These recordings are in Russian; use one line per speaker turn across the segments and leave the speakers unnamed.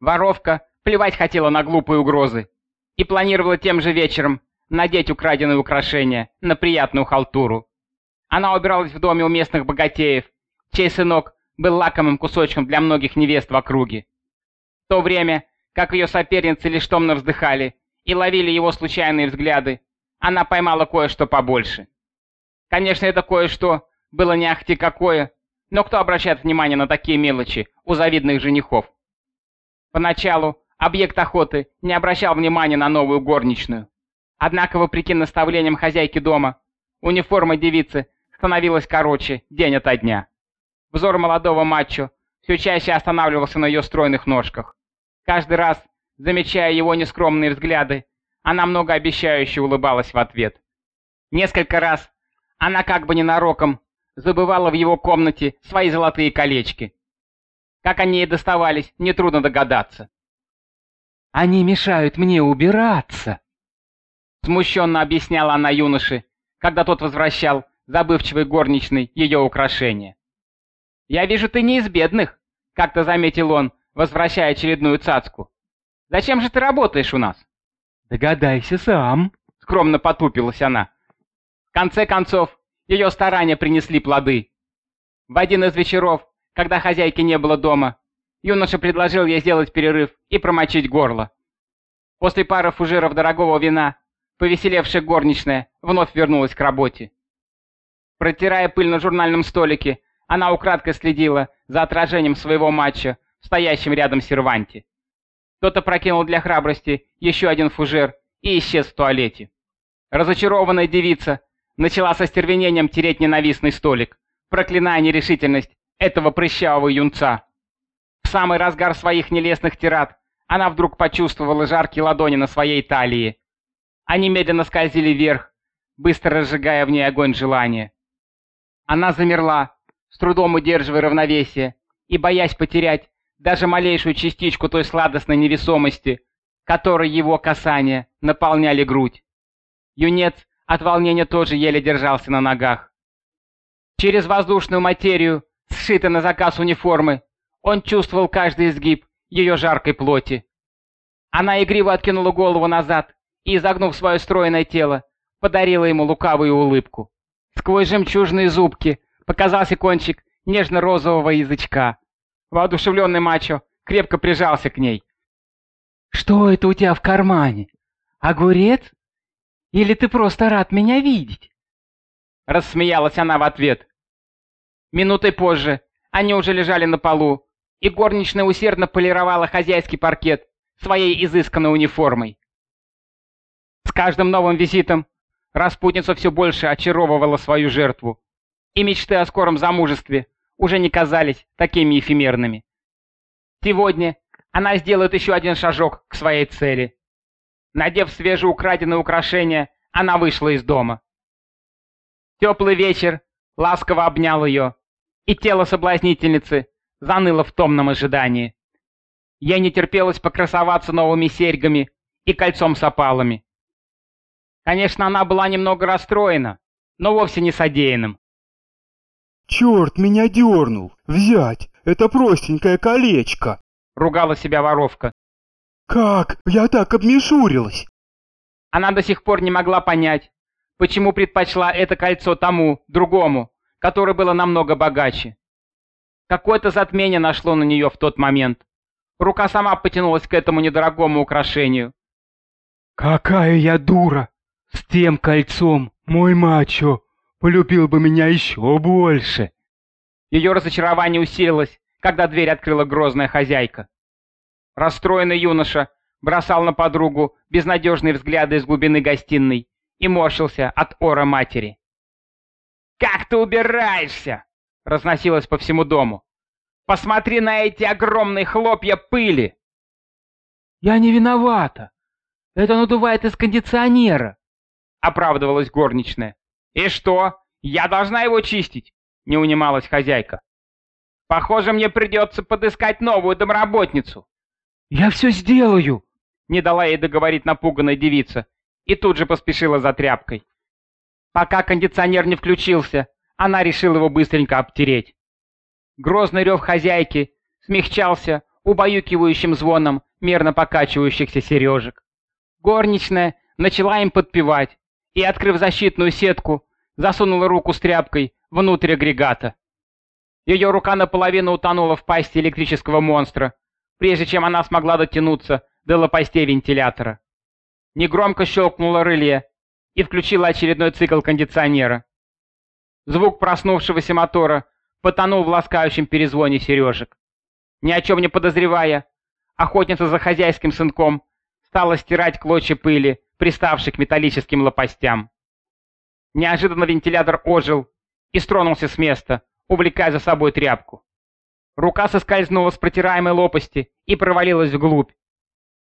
Воровка плевать хотела на глупые угрозы и планировала тем же вечером надеть украденные украшения на приятную халтуру. Она убиралась в доме у местных богатеев, чей сынок был лакомым кусочком для многих невест в округе. В то время, как ее соперницы лишь томно вздыхали и ловили его случайные взгляды, она поймала кое-что побольше. Конечно, это кое-что было не ахти какое, но кто обращает внимание на такие мелочи у завидных женихов? Поначалу объект охоты не обращал внимания на новую горничную. Однако, вопреки наставлениям хозяйки дома, униформа девицы становилась короче день ото дня. Взор молодого мачо все чаще останавливался на ее стройных ножках. Каждый раз, замечая его нескромные взгляды, она многообещающе улыбалась в ответ. Несколько раз она как бы ненароком забывала в его комнате свои золотые колечки. Как они ей доставались, нетрудно догадаться.
«Они мешают мне убираться», —
смущенно объясняла она юноше, когда тот возвращал забывчивый горничный ее украшения. «Я вижу, ты не из бедных», — как-то заметил он, возвращая очередную цацку. «Зачем же ты работаешь у нас?»
«Догадайся сам», —
скромно потупилась она. В конце концов, ее старания принесли плоды. В один из вечеров, когда хозяйки не было дома, юноша предложил ей сделать перерыв и промочить горло. После пары фужеров дорогого вина, повеселевшая горничная вновь вернулась к работе. Протирая пыль на журнальном столике, она украдкой следила за отражением своего матча в стоящем рядом серванте. Кто-то прокинул для храбрости еще один фужер и исчез в туалете. Разочарованная девица начала со стервенением тереть ненавистный столик, проклиная нерешительность этого прыщавого юнца. В самый разгар своих нелестных тират она вдруг почувствовала жаркие ладони на своей талии. Они медленно скользили вверх, быстро разжигая в ней огонь желания. Она замерла, с трудом удерживая равновесие и боясь потерять даже малейшую частичку той сладостной невесомости, которой его касания наполняли грудь. Юнец от волнения тоже еле держался на ногах. Через воздушную материю, сшитой на заказ униформы, он чувствовал каждый изгиб ее жаркой плоти. Она игриво откинула голову назад и, изогнув свое стройное тело, подарила ему лукавую улыбку. Сквозь жемчужные зубки показался кончик нежно-розового язычка. Воодушевленный мачо крепко прижался к ней.
«Что это у тебя в кармане? Огурец?» Или ты просто рад меня видеть?»
Рассмеялась она в ответ. Минутой позже они уже лежали на полу, и горничная усердно полировала хозяйский паркет своей изысканной униформой. С каждым новым визитом распутница все больше очаровывала свою жертву, и мечты о скором замужестве уже не казались такими эфемерными. Сегодня она сделает еще один шажок к своей цели. Надев свежеукраденное украшение, она вышла из дома. Теплый вечер ласково обнял ее, и тело соблазнительницы заныло в томном ожидании. Ей не терпелось покрасоваться новыми серьгами и кольцом с опалами. Конечно, она была немного расстроена, но вовсе не содеянным.
«Черт меня дернул! Взять! Это простенькое колечко!»
— ругала себя воровка.
«Как? Я так обмешурилась!»
Она до сих пор не могла понять, почему предпочла это кольцо тому, другому, которое было намного богаче. Какое-то затмение нашло на нее в тот момент. Рука сама потянулась к этому недорогому украшению.
«Какая я дура! С тем кольцом мой мачо полюбил бы меня еще больше!»
Ее разочарование усилилось, когда дверь открыла грозная хозяйка. Расстроенный юноша бросал на подругу безнадежные взгляды из глубины гостиной и морщился от ора матери. «Как ты убираешься?» — разносилось по всему дому. «Посмотри на эти огромные хлопья пыли!»
«Я не виновата. Это надувает из кондиционера», —
оправдывалась горничная. «И что? Я должна его чистить?» — не унималась хозяйка. «Похоже, мне придется подыскать новую домработницу.
«Я все сделаю!»
— не дала ей договорить напуганная девица, и тут же поспешила за тряпкой. Пока кондиционер не включился, она решила его быстренько обтереть. Грозный рев хозяйки смягчался убаюкивающим звоном мерно покачивающихся сережек. Горничная начала им подпевать и, открыв защитную сетку, засунула руку с тряпкой внутрь агрегата. Ее рука наполовину утонула в пасти электрического монстра, прежде чем она смогла дотянуться до лопастей вентилятора. Негромко щелкнуло реле и включила очередной цикл кондиционера. Звук проснувшегося мотора потонул в ласкающем перезвоне сережек. Ни о чем не подозревая, охотница за хозяйским сынком стала стирать клочья пыли, приставшей к металлическим лопастям. Неожиданно вентилятор ожил и стронулся с места, увлекая за собой тряпку. Рука соскользнула с протираемой лопасти и провалилась вглубь.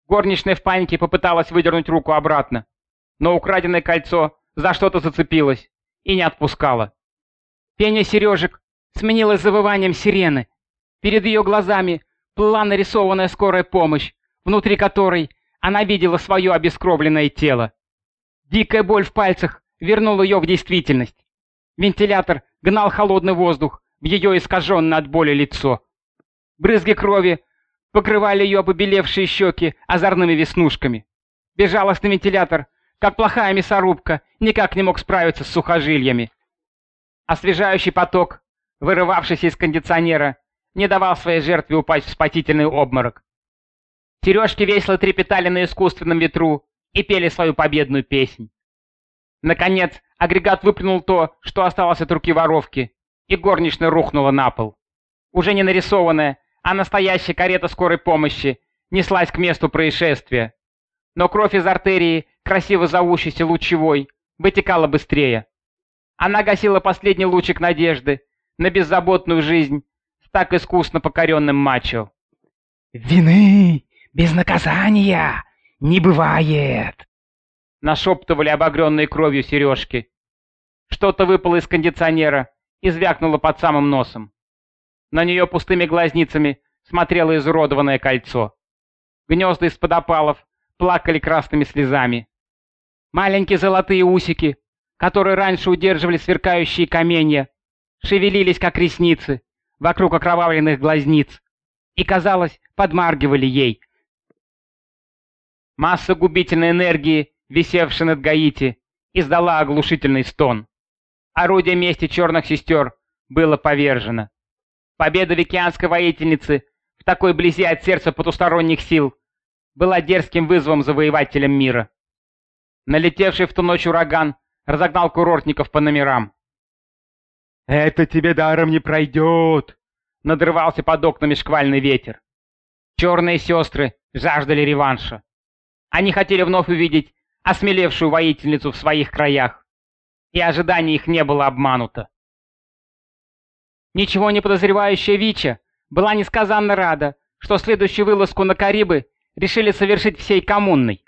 Горничная в панике попыталась выдернуть руку обратно, но украденное кольцо за что-то зацепилось и не отпускало. Пение сережек сменилось завыванием сирены. Перед ее глазами плыла нарисованная скорая помощь, внутри которой она видела свое обескровленное тело. Дикая боль в пальцах вернула ее в действительность. Вентилятор гнал холодный воздух в ее искаженное от боли лицо. Брызги крови покрывали ее побелевшие щеки озорными веснушками. Безжалостный вентилятор, как плохая мясорубка, никак не мог справиться с сухожильями. Освежающий поток, вырывавшийся из кондиционера, не давал своей жертве упасть в спасительный обморок. Сережки весело трепетали на искусственном ветру и пели свою победную песнь. Наконец, агрегат выплюнул то, что осталось от руки воровки, и горничная рухнула на пол. Уже не нарисованная, а настоящая карета скорой помощи неслась к месту происшествия. Но кровь из артерии, красиво зовущейся лучевой, вытекала быстрее. Она гасила последний лучик надежды на беззаботную жизнь с так искусно покоренным мачо.
«Вины без наказания не бывает!»
Нашептывали обогренные кровью сережки. Что-то выпало из кондиционера и звякнуло под самым носом. На нее пустыми глазницами смотрело изуродованное кольцо. Гнезда из-под опалов плакали красными слезами. Маленькие золотые усики, которые раньше удерживали сверкающие каменья, шевелились, как ресницы, вокруг окровавленных глазниц, и, казалось, подмаргивали ей, Масса губительной энергии, висевшая над Гаити, издала оглушительный стон. Орудие мести черных сестер было повержено. Победа викианской воительницы в такой близи от сердца потусторонних сил была дерзким вызовом завоевателям мира. Налетевший в ту ночь ураган разогнал курортников по номерам.
«Это тебе даром не пройдет!»
Надрывался под окнами шквальный ветер. Черные сестры жаждали реванша. Они хотели вновь увидеть осмелевшую воительницу в своих краях, и ожидание их не было обмануто. Ничего не подозревающая Вича была несказанно рада, что следующую вылазку на Карибы решили совершить всей коммунной.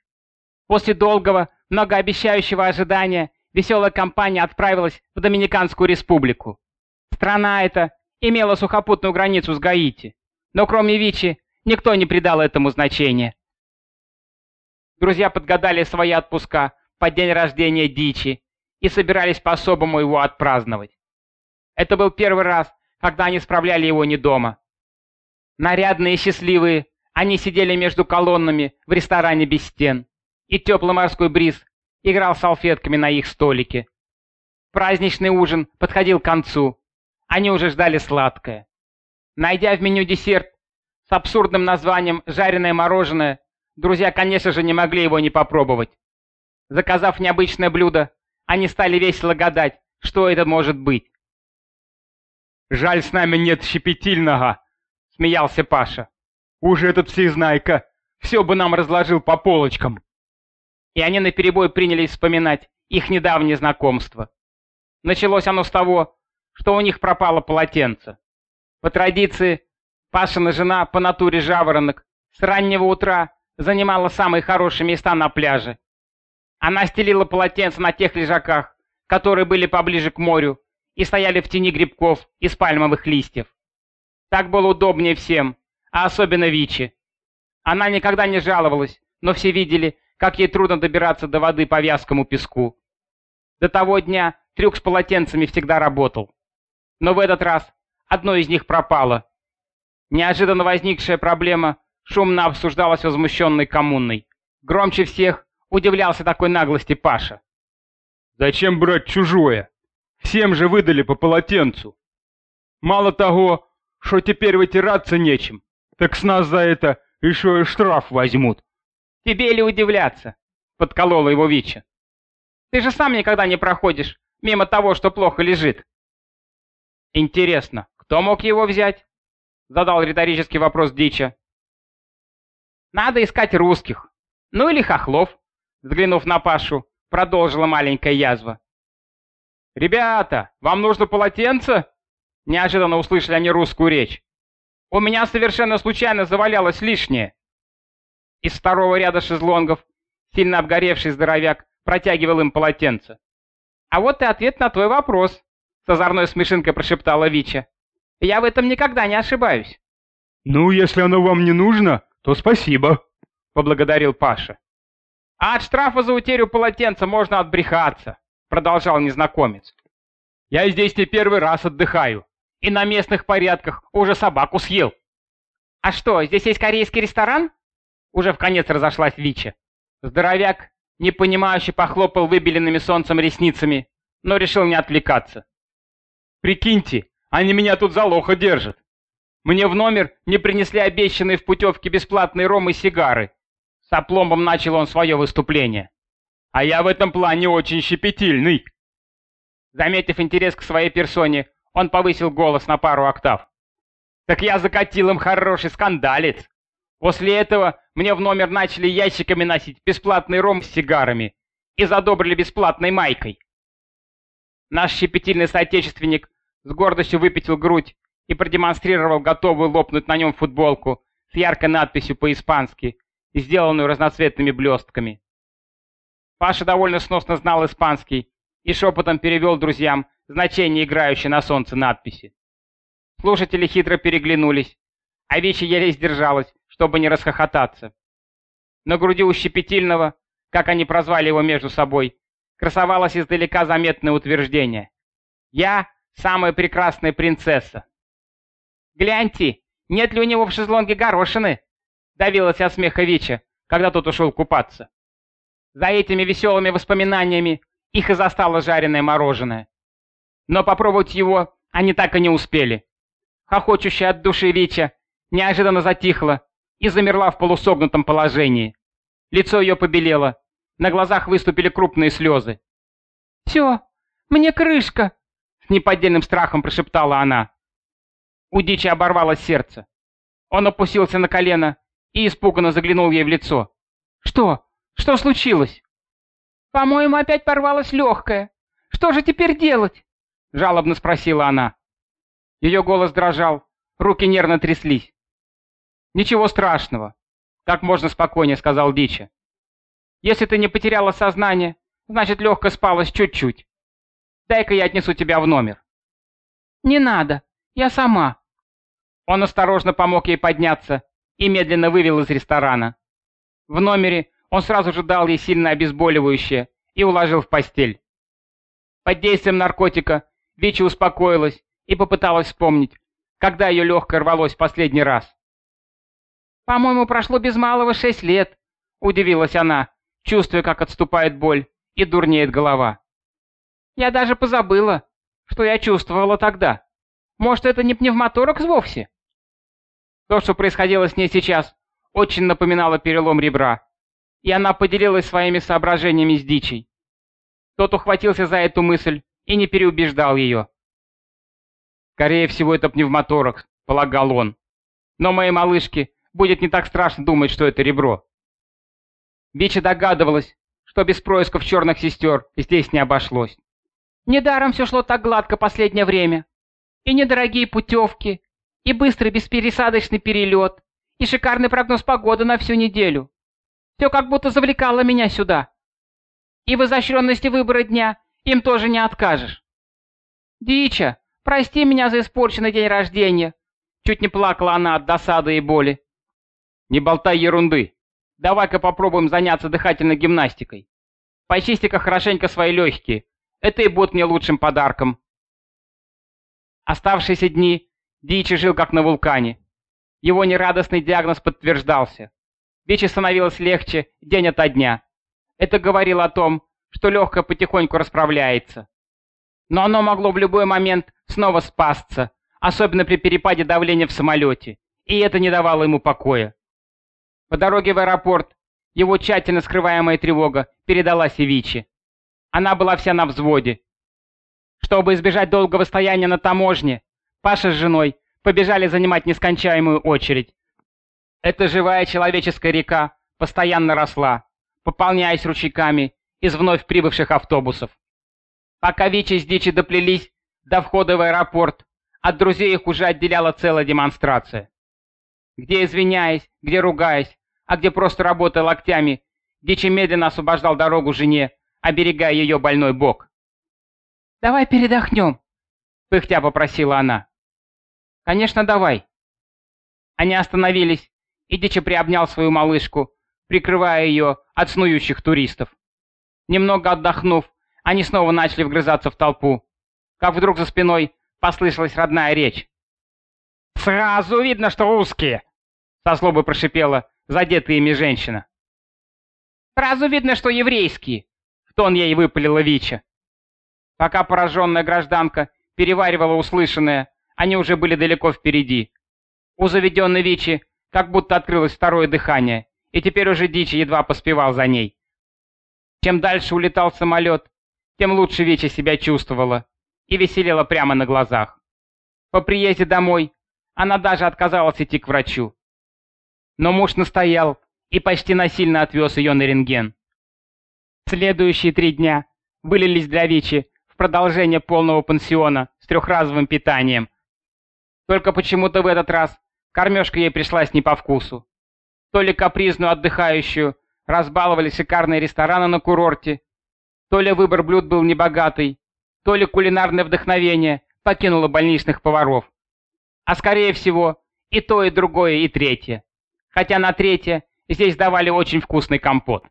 После долгого, многообещающего ожидания веселая компания отправилась в Доминиканскую республику. Страна эта имела сухопутную границу с Гаити, но кроме Вичи никто не придал этому значения. Друзья подгадали свои отпуска по день рождения Дичи и собирались по-особому его отпраздновать. Это был первый раз, когда они справляли его не дома. Нарядные и счастливые, они сидели между колоннами в ресторане без стен, и теплый морской бриз играл салфетками на их столике. Праздничный ужин подходил к концу, они уже ждали сладкое. Найдя в меню десерт с абсурдным названием «жареное мороженое», Друзья, конечно же, не могли его не попробовать. Заказав необычное блюдо, они стали весело гадать, что это может быть.
«Жаль, с нами нет щепетильного», — смеялся Паша. «Уже этот всезнайка все бы нам разложил по полочкам».
И они наперебой принялись вспоминать их недавнее знакомство. Началось оно с того, что у них пропало полотенце. По традиции, Пашина жена по натуре жаворонок с раннего утра занимала самые хорошие места на пляже. Она стелила полотенца на тех лежаках, которые были поближе к морю и стояли в тени грибков из пальмовых листьев. Так было удобнее всем, а особенно Вичи. Она никогда не жаловалась, но все видели, как ей трудно добираться до воды по вязкому песку. До того дня трюк с полотенцами всегда работал. Но в этот раз одно из них пропало. Неожиданно возникшая проблема шумно обсуждалась возмущенной коммунной. Громче всех удивлялся такой наглости Паша.
Зачем брать чужое? Всем же выдали по полотенцу. Мало того, что теперь вытираться нечем, так с нас за это еще и штраф возьмут.
Тебе ли удивляться? Подколола его Вича. Ты же сам никогда не проходишь мимо того, что плохо лежит. Интересно, кто мог его взять? Задал риторический вопрос Дича. Надо искать русских. Ну или хохлов. Взглянув на Пашу, продолжила маленькая язва. «Ребята, вам нужно полотенце?» Неожиданно услышали они русскую речь. «У меня совершенно случайно завалялось лишнее». Из второго ряда шезлонгов сильно обгоревший здоровяк протягивал им полотенце. «А вот и ответ на твой вопрос», — с озорной смешинкой прошептала Вича. «Я в этом никогда не ошибаюсь».
«Ну, если оно вам не нужно, то спасибо», — поблагодарил Паша.
«А от штрафа за утерю полотенца можно отбрехаться», — продолжал незнакомец. «Я здесь не первый раз отдыхаю, и на местных порядках уже собаку съел». «А что, здесь есть корейский ресторан?» Уже в конец разошлась Вича. Здоровяк, непонимающе похлопал выбеленными солнцем ресницами, но решил не отвлекаться. «Прикиньте, они меня тут за лохо держат. Мне в номер не принесли обещанные в путевке бесплатные ром и сигары, с опломбом начал он свое выступление. «А я в этом плане очень щепетильный!» Заметив интерес к своей персоне, он повысил голос на пару октав. «Так я закатил им хороший скандалец. После этого мне в номер начали ящиками носить бесплатный ром с сигарами и задобрили бесплатной майкой. Наш щепетильный соотечественник с гордостью выпятил грудь и продемонстрировал готовую лопнуть на нем футболку с яркой надписью по-испански сделанную разноцветными блестками. Паша довольно сносно знал испанский и шепотом перевел друзьям значение играющей на солнце надписи. Слушатели хитро переглянулись, а Вичи еле сдержалась, чтобы не расхохотаться. На груди у щепетильного, как они прозвали его между собой, красовалось издалека заметное утверждение. «Я самая прекрасная принцесса». «Гляньте, нет ли у него в шезлонге горошины?» давилась от смеха Вича, когда тот ушел купаться. За этими веселыми воспоминаниями их и застало жареное мороженое. Но попробовать его они так и не успели. Хохочущая от души Вича неожиданно затихла и замерла в полусогнутом положении. Лицо ее побелело, на глазах выступили крупные слезы. «Все, мне крышка!» — с неподдельным страхом прошептала она. У Дичи оборвалось сердце. Он опустился на колено и испуганно заглянул ей в лицо. «Что? Что случилось?» «По-моему, опять порвалась легкая. Что же теперь делать?» — жалобно спросила она. Ее голос дрожал, руки нервно тряслись. «Ничего страшного», — как можно спокойнее сказал Дича. «Если ты не потеряла сознание, значит, легко спалась чуть-чуть. Дай-ка я отнесу тебя в номер». «Не надо, я сама». Он осторожно помог ей подняться и медленно вывел из ресторана. В номере он сразу же дал ей сильно обезболивающее и уложил в постель. Под действием наркотика Вичи успокоилась и попыталась вспомнить, когда ее легкое рвалось в последний раз. «По-моему, прошло без малого шесть лет», — удивилась она, чувствуя, как отступает боль и дурнеет голова. «Я даже позабыла, что я чувствовала тогда. Может, это не пневмоторакс вовсе?» То, что происходило с ней сейчас, очень напоминало перелом ребра, и она поделилась своими соображениями с Дичей. Тот ухватился за эту мысль и не переубеждал ее. «Скорее всего, это пневмоторакс», — полагал он. «Но моей малышке будет не так страшно думать, что это ребро». Дичи догадывалась, что без происков черных сестер здесь не обошлось. Недаром все шло так гладко последнее время. И недорогие путевки, и быстрый беспересадочный перелет, и шикарный прогноз погоды на всю неделю. Все как будто завлекало меня сюда. И в изощренности выбора дня им тоже не откажешь. Дича, прости меня за испорченный день рождения. Чуть не плакала она от досады и боли. Не болтай ерунды. Давай-ка попробуем заняться дыхательной гимнастикой. Почисти-ка хорошенько свои легкие. Это и будет мне лучшим подарком. Оставшиеся дни Дичи жил как на вулкане. Его нерадостный диагноз подтверждался. Вичи становилось легче день ото дня. Это говорило о том, что легкое потихоньку расправляется. Но оно могло в любой момент снова спасться, особенно при перепаде давления в самолете, и это не давало ему покоя. По дороге в аэропорт его тщательно скрываемая тревога передалась и Вичи. Она была вся на взводе. Чтобы избежать долгого стояния на таможне, Паша с женой побежали занимать нескончаемую очередь. Эта живая человеческая река постоянно росла, пополняясь ручейками из вновь прибывших автобусов. Пока Вичи с Дичи доплелись до входа в аэропорт, от друзей их уже отделяла целая демонстрация. Где извиняясь, где ругаясь, а где просто работая локтями, Дичи медленно освобождал дорогу жене, оберегая ее больной бок.
«Давай передохнем», —
пыхтя попросила она. «Конечно, давай». Они остановились, и Дичи приобнял свою малышку, прикрывая ее от снующих туристов. Немного отдохнув, они снова начали вгрызаться в толпу, как вдруг за спиной послышалась родная речь. «Сразу видно, что русские!» — со злобой прошипела задетая ими женщина. «Сразу видно, что еврейские!» — в тон ей выпалила Вича. Пока пораженная гражданка переваривала услышанное, они уже были далеко впереди. У заведенной Вичи как будто открылось второе дыхание, и теперь уже Дичи едва поспевал за ней. Чем дальше улетал самолет, тем лучше Вичи себя чувствовала и веселела прямо на глазах. По приезде домой она даже отказалась идти к врачу. Но муж настоял и почти насильно отвез ее на рентген. Следующие три дня вылились для Вичи в продолжение полного пансиона с трехразовым питанием. Только почему-то в этот раз кормежка ей пришлась не по вкусу. То ли капризную отдыхающую разбаловали шикарные рестораны на курорте, то ли выбор блюд был небогатый, то ли кулинарное вдохновение покинуло больничных поваров. А скорее всего, и то, и другое, и третье. Хотя на третье здесь давали очень вкусный компот.